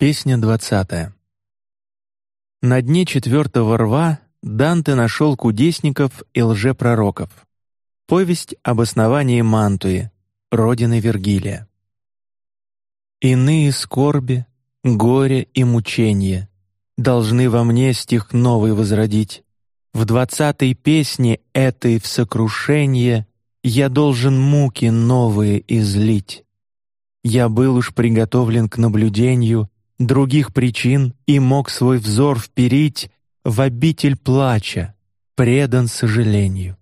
Песня двадцатая. На дне четвертого рва Данте нашел кудесников и лжепророков. Повесть об основании Мантуи, родины Вергилия. Иные скорби, горе и мучения должны во мне стих новый возродить. В двадцатой песне этой в сокрушение я должен муки новые излить. Я был уж приготовлен к наблюдению других причин и мог свой взор вперить в обитель плача, предан сожалению.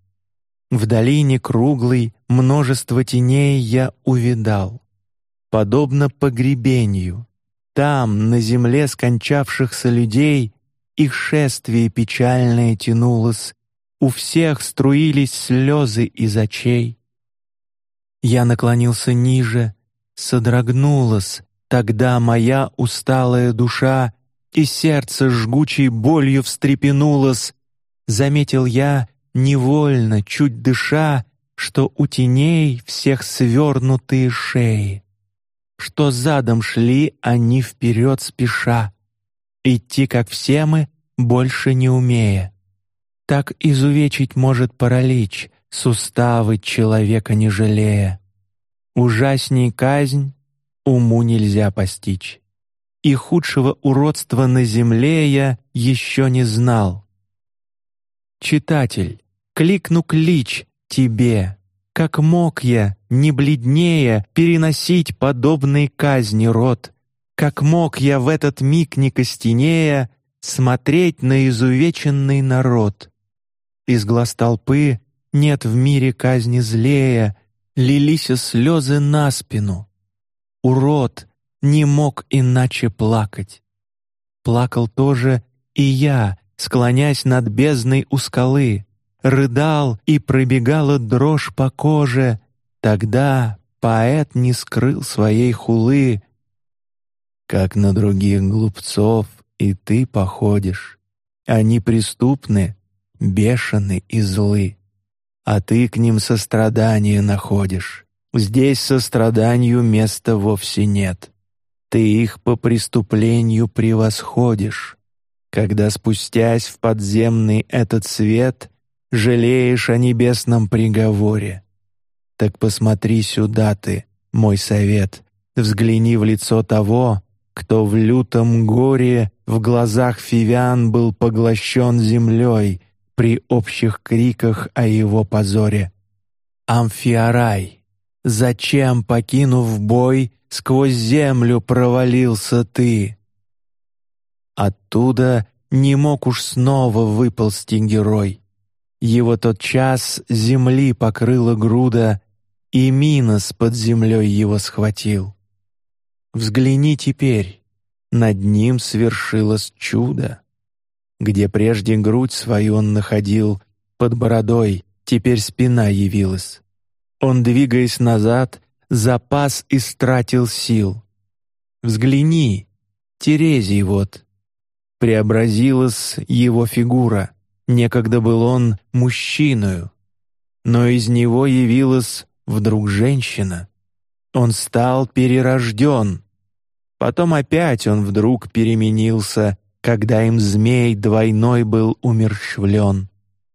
В долине круглой множество теней я увидал, подобно погребению. Там на земле скончавшихся людей их шествие печальное тянулось, у всех струились слезы из очей. Я наклонился ниже, содрогнулась Тогда моя усталая душа и сердце жгучей болью встрепенулось. Заметил я невольно, чуть дыша, что у теней всех свернутые шеи, что задом шли они вперед спеша, идти как все мы, больше не умея. Так изувечить может паралич, суставы человека не жалея. Ужасней казнь уму нельзя постичь. И худшего уродства на земле я еще не знал. Читатель, кликну клич тебе, как мог я, не бледнее, переносить подобной казни род, как мог я в этот миг не костенея смотреть на изувеченный народ. Из глаз толпы нет в мире казни злее, лились слезы на спину урод, не мог иначе плакать. Плакал тоже и я, склонясь над бездной у скалы, рыдал и пробегала дрожь по коже. Тогда поэт не скрыл своей хулы. Как на других глупцов и ты походишь, они преступны, бешены и злы, а ты к ним сострадание находишь. Здесь состраданию места вовсе нет. Ты их по преступлению превосходишь, когда спустясь в подземный этот свет жалеешь о небесном приговоре. Так посмотри сюда ты, мой совет, взгляни в лицо того, кто в лютом горе в глазах фивян был поглощен землей при общих криках о его позоре. Амфиарай, Зачем, покинув бой, сквозь землю провалился ты? Оттуда не мог уж снова выползти герой. Его тот час земли покрыла груда, и Минос под землей его схватил. Взгляни теперь, над ним свершилось чудо. Где прежде грудь свою он находил под бородой, теперь спина явилась. Он, двигаясь назад, запас истратил сил. Взгляни, Терезий вот. Преобразилась его фигура. Некогда был он мужчиною, но из него явилась вдруг женщина. Он стал перерожден. Потом опять он вдруг переменился, когда им змей двойной был умерщвлен,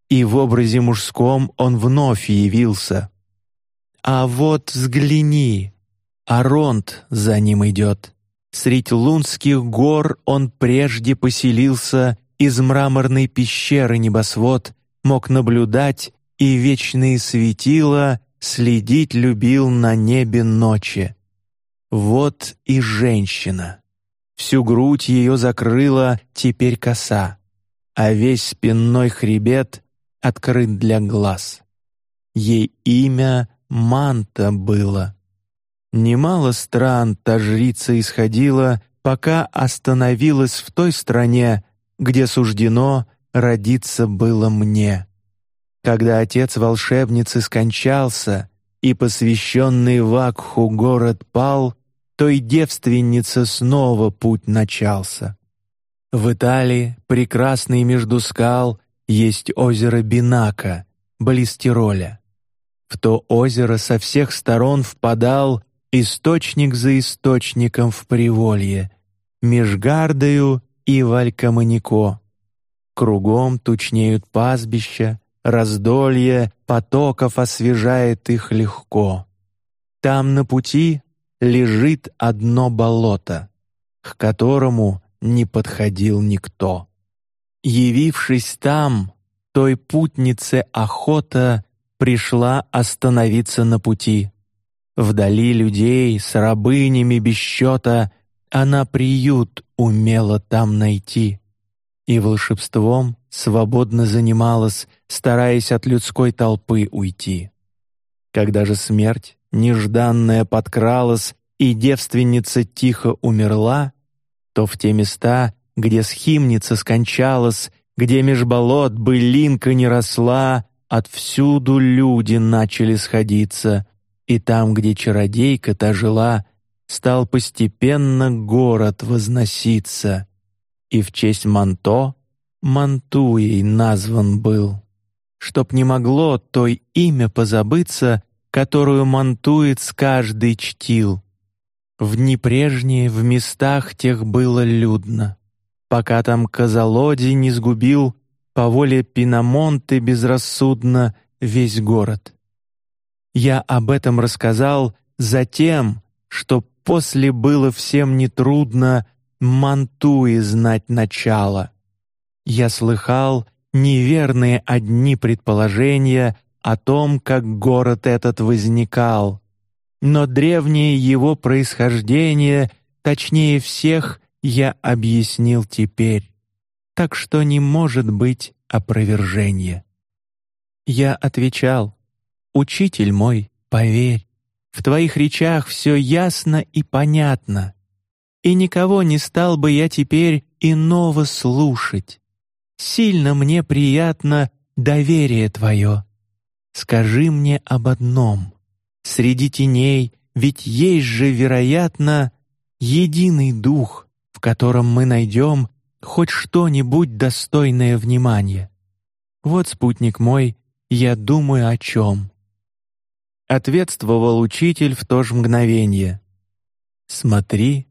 и в образе мужском он вновь явился, а вот взгляни, Аронт за ним идет. Средь лунских гор он прежде поселился, из мраморной пещеры небосвод мог наблюдать и вечные светила следить любил на небе ночи. Вот и женщина. Всю грудь ее закрыла теперь коса, а весь спинной хребет открыт для глаз. Ей имя манта было. Немало стран та жрица исходила, пока остановилась в той стране, где суждено родиться было мне. Когда отец волшебницы скончался и посвященный Вакху город пал, то и девственница снова путь начался. В Италии, прекрасный между скал, есть озеро Бинака, близ Тироля. В то озеро со всех сторон впадал источник за источником в Приволье, меж Гардою и Валькаманико. Кругом тучнеют пастбища, раздолье потоков освежает их легко. Там на пути лежит одно болото, к которому не подходил никто. Явившись там, той путнице охота пришла остановиться на пути. Вдали людей с рабынями без счета она приют умела там найти и волшебством свободно занималась, стараясь от людской толпы уйти. Когда же смерть нежданная подкралась и девственница тихо умерла, то в те места, где схимница скончалась, где меж болот былинка не росла, отвсюду люди начали сходиться, и там, где чародейка та жила, стал постепенно город возноситься, и в честь Манто Мантуей назван был, чтоб не могло той имя позабыться, которую Мантуец каждый чтил. В дни прежние в местах тех было людно, пока там Казалоди не сгубил по воле Пинамонты безрассудно весь город. Я об этом рассказал затем, что после было всем нетрудно Мантуи знать начало. Я слыхал неверные одни предположения о том, как город этот возникал, но древнее его происхождение, точнее всех, я объяснил теперь, так что не может быть опровержения. Я отвечал: Учитель мой, поверь, в твоих речах все ясно и понятно, и никого не стал бы я теперь иного слушать. Сильно мне приятно доверие твое. Скажи мне об одном: среди теней, ведь есть же, вероятно, единый дух, в котором мы найдем хоть что-нибудь достойное внимания. Вот спутник мой, я думаю о чем ответствовал учитель в то же мгновение. Смотри,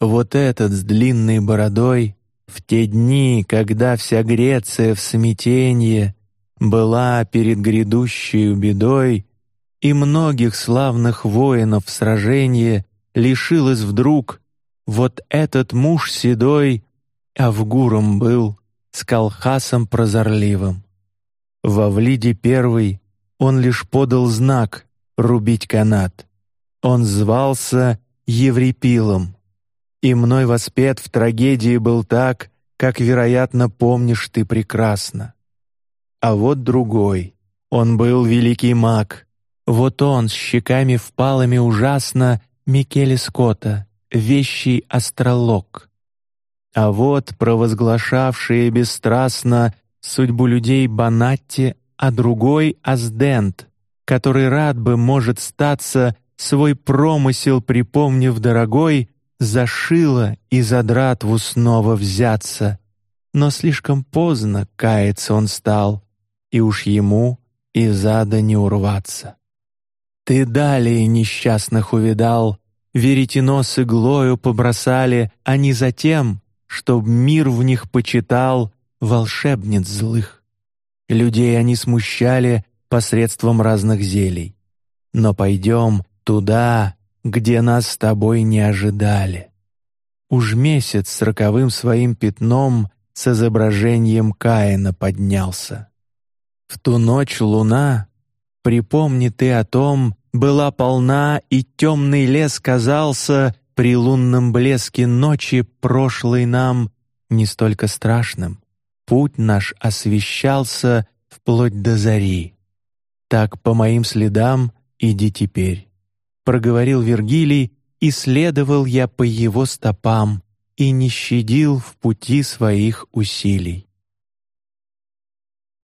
вот этот с длинной бородой в те дни, когда вся Греция в смятении была перед грядущей бедой, и многих славных воинов в сражении лишилась вдруг, вот этот муж седой Авгуром был, с Калхасом прозорливым. Во Влиде первый он лишь подал знак, рубить канат. Он звался Еврипилом, и мной воспет в трагедии был так, как, вероятно, помнишь ты прекрасно. А вот другой, он был великий маг. Вот он с щеками впалыми ужасно Микеле Скотта, вещий астролог. А вот провозглашавшие бесстрастно судьбу людей Банатти, а другой Аздент, который рад бы, может статься, свой промысел припомнив дорогой, зашила и за дратву снова взяться. Но слишком поздно каяться он стал, и уж ему и зада не урваться. Ты далее несчастных увидал, веретено с иглою побросали, они затем, чтоб мир в них почитал волшебниц злых. Людей они смущали посредством разных зелий. Но пойдем туда, где нас с тобой не ожидали. Уж месяц с роковым своим пятном с изображением Каина поднялся. В ту ночь луна, припомни ты о том, была полна и темный лес казался при лунном блеске ночи прошлой нам не столько страшным. Путь наш освещался вплоть до зари. Так по моим следам иди теперь, проговорил Вергилий, и следовал я по его стопам и не щадил в пути своих усилий.